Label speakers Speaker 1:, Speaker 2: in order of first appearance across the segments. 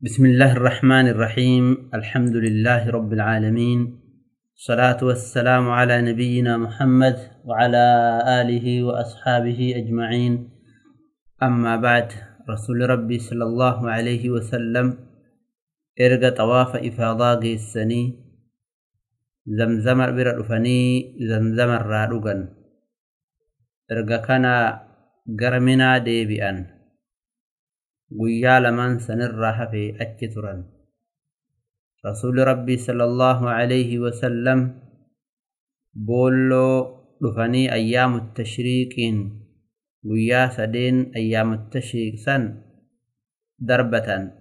Speaker 1: بسم الله الرحمن الرحيم الحمد لله رب العالمين الصلاة والسلام على نبينا محمد وعلى آله وأصحابه أجمعين أما بعد رسول ربي صلى الله عليه وسلم إرقى طواف إفاضاء السني زمزم برأفني زمزم الرادوغا إرقى كان قرمنا ديبئا ويا لمن سنرها في أكثر رسول ربي صلى الله عليه وسلم بولو لفني أيام التشريك ويا سدين أيام التشريك سن دربة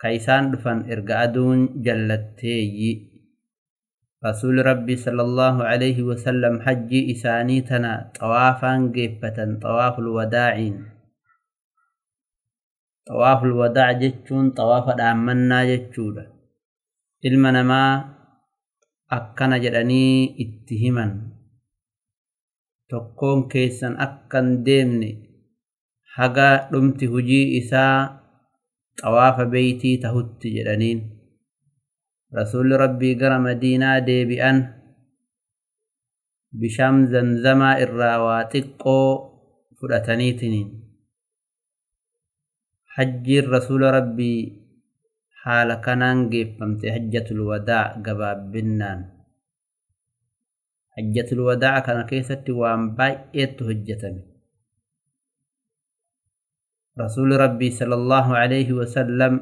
Speaker 1: كيسان لفن إرقادون جلتي رسول ربي صلى الله عليه وسلم حج إسانيتنا طوافا قيبة طواف الوداعين. Xawaaful wadaa jechuun xawaafa dhaammannaa jechuudha ilma namaa akkana jedhanii itti himan tokkoon keessan akkan deemne haga dhumti hujii isaa xawaafa beeytii tahutti jedhaniin rasuulli rabbii gara madiinaa deebi'an bishaan zanzamaa irraa waa xiqqoo fudhataniitiniin حجي الرسول ربي حال كانان جيفمت حجة الوداع قباب بنان. حجة الوداع كان كيسة وان بايت هجتني رسول ربي صلى الله عليه وسلم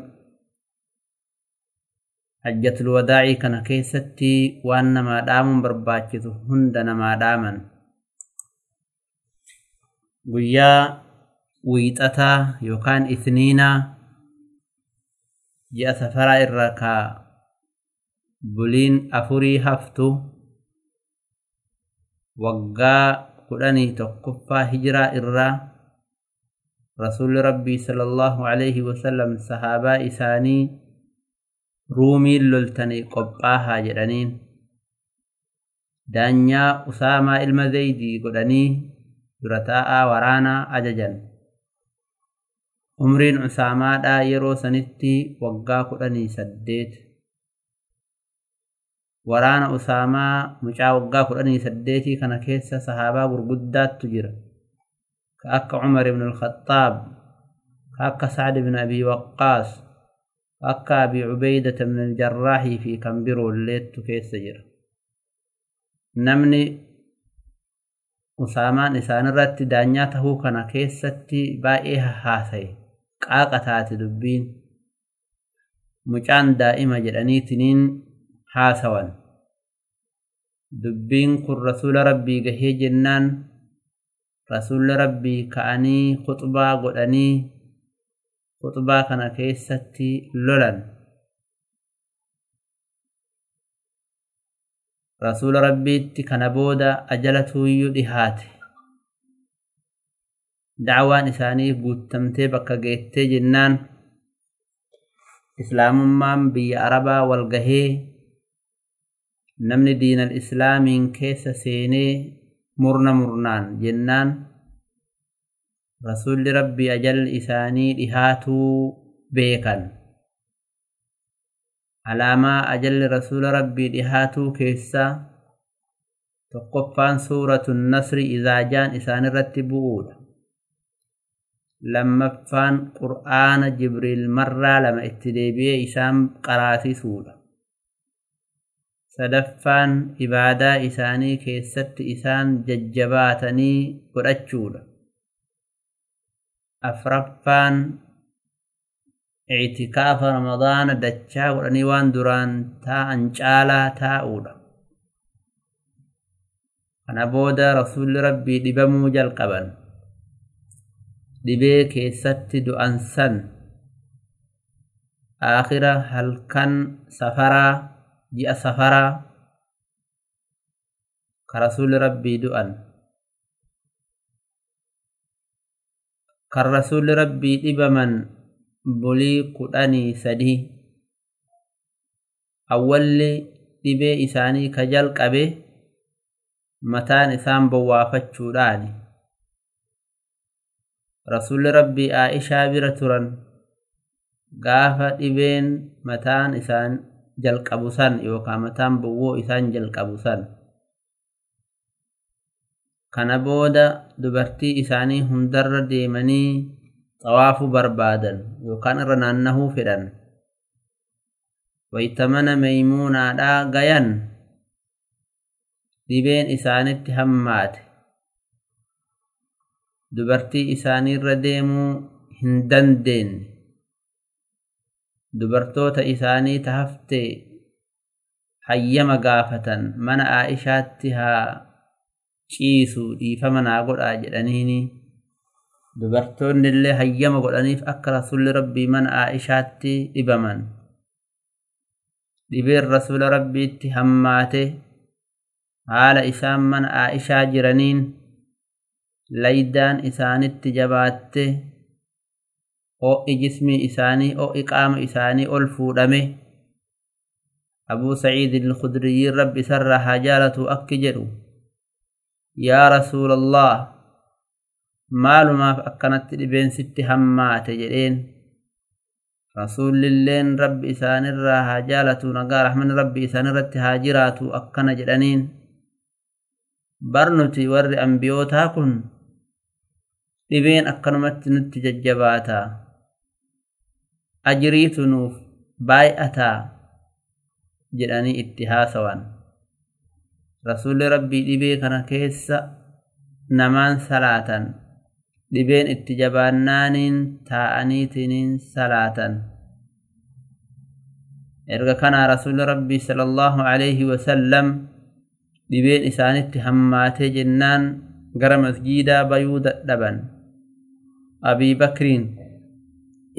Speaker 1: حجة الوداع كان كيسة وان ما دام برباكته هندنا ما دامن. ويا ويتأتا يوكان إثنينا يأثفرا إرقا بولين أفوري هفتو وقا قلني تقفا هجرا إرقا رسول ربي صلى الله عليه وسلم صحابا إساني رومي اللولتني قبقا هاجرانين. دانيا أسامة المزيدي قلني جرتاء ورانا أججن. Umriin usaamaadhaa yeroo sanitti waggaa kudhanii saddeet waraana usaamaa mucaa waggaa kudhanii saddeetii kana keessa sahaabaa gurguddaattu jira ka akka cumar ibn alkhaxaab ka akka sacd ibn abii waqqaas ka akka abii cubeydata ibn aljarraaxii fi kan biroolleettu keessa jira namni usaamaan isaanirratti daanyaa tahuu kana keessatti baay'ee hahaasaye qaaqa taate dubbiin. Mucaan daa'ima jedhaniitiniin haasawan. Dubbiin kun rasuula rabbii gahee jennaan. Rasuulli rabbii ka'anii khuxbaa godhanii khuxbaa kana keessatti lolan. Rasuula rabbiitti kana booda ajalatuuyyuu dhihaate dacwaan isaanii guuttamtee bakka geettee jennaan islaamummaan biyya arabaa wal gahee namni diinal islaamiin keessa seenee murna murnaan jennaan rasuulli rabbii ajalli isaanii dhihaatuu beekan. Alaamaa ajalli rasuula rabbii dhihaatuu keessaa tokkoffaan suuratu nasri izaajaan isaanirratti bu'uudha لما فان قرآن جبريل مرة لما اتدابيه إسام قراتي سولة سدفان إبادة إساني كيست إسان ججباتني قرأتشولة أفرفان اعتكاف رمضان دچا قرانيوان دوران تا انچالا تا أولا أنا بودا رسول ربي دبمو جلقبن dhibee keessatti du'an san aakhira halkan safaraa ji'a safaraa ka rasuulli rabbii du'an kan rasuulli rabbii dhibaman bulii kudhanii sadii awwalli dhibee isaanii ka jalqabe mataan isaan bowwaafachuudhaani rasuulli rabbii aa'ishaa bira turan gaafa dhibeen mataan isaan jalqabu san yookaan mataan bowwoo isaan jalqabu san kana booda dubartii isaanii hundarra deemanii xawaafuu barbaadan yookaan irra naannahuu fedhan wayta mana meeymuunaadhaa gayan dhibeen isaanitti hammaate dubartii isaaniirra deemuu hin dandeenye. Dubartoota isaanii tahafte hayyama gaafatan mana aa'ishaatti haa ciisu dhiifama naa godhaa jedhaniini. Dubartoonni illee hayyama godhaniif akka rasulli rabbii mana aa'ishaatti dhibaman. Dhibeen rasula rabbiitti hammaate haala isaan mana aa'ishaa jiraniin ليدان إثاني تجبات أو إجسمي إثاني أو إقام إثاني أو الفورمي أبو سعيد الخدري رب سر حجالة أكجر يا رسول الله مال ما فأكنت لبين ست هما تجرين رسول الله رب إثاني الرحجالة نقار من رب إثاني رتهاجرات أكنا جرنين برنتي ور أنبيوتها dhibeen akkanumatti nutti jajjabaataa ajriitu nuuf baay'ataa jedhanii itti haasawan. Rasuulli rabbii dhibee kana keessa namaan salaatan. Dhibeen itti jabaannaaniin taa'aniitiniin salaatan. Erga kanaa rasuulli rabbii sallallahu alayhi wasallam dhibeen isaanitti hammaatee jennaan gara masjiidaa bayuu dadhaban abii bakriin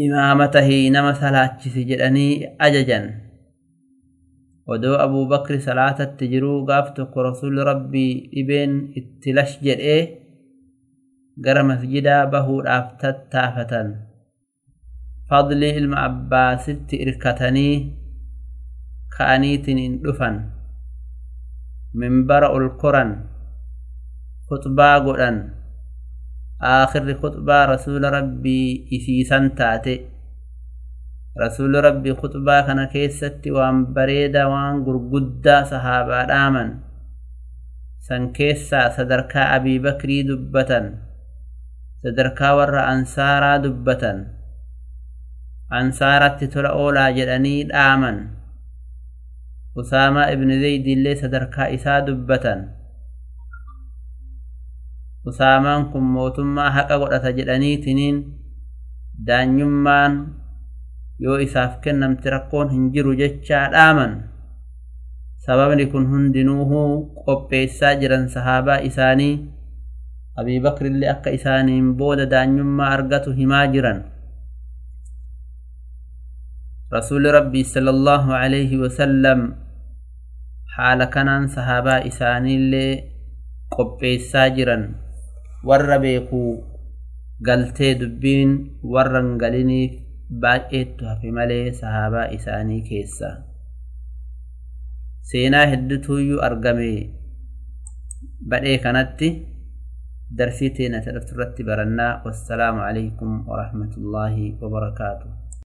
Speaker 1: imaama tahii nama salaachisi jedhanii ajajan. Odoo abuu bakri salaatatti jiruu gaaf tokko rasuulli rabbii dhibeen itti lash jedhee gara masjidaa bahuudhaaf tattaafatan. Fadlii ilma abbaasitti irkatanii ka'aniitiin hin dhufan. Minbara ol koran khutbaa godhan khutbaa rasuula rabbii isiisan taate rasuulli rabbii khutbaa kana keessatti waan bareeda waan gurguddaa sahaabaa dhaaman san keessaa sadarkaa abii bakrii dubbatan sadarkaa warra ansaaraa dubbatan ansaaratti tola oolaa jedhanii dhaaman usaamaa ibni zaydi illee sadarkaa isaa dubbatan usaamaan kun mootummaa haqa godhata jedhaniitiniin daanyummaan yoo isaaf kennamte rakkoon hin jiru jechaa dhaaman. Sababni kun hundinuuhuu qopheessaa jiran sahaabaa isaanii abii bakrillee akka isaaniin booda daanyummaa argatu himaa jiran. Rasuuli rabbii sala allahu alayhi wasallam haala kanaan sahaabaa isaaniillee qopheessaa jiran warra beekuu galtee dubbiin warra hin galiniif baay'eettu hafe malee sahaabaa isaanii keessa seenaa hedduutuyyuu argame badhee kanatti darsii teenya irratti barannaa wassalaamu alaykum warahmatullaahi wabarakaatuh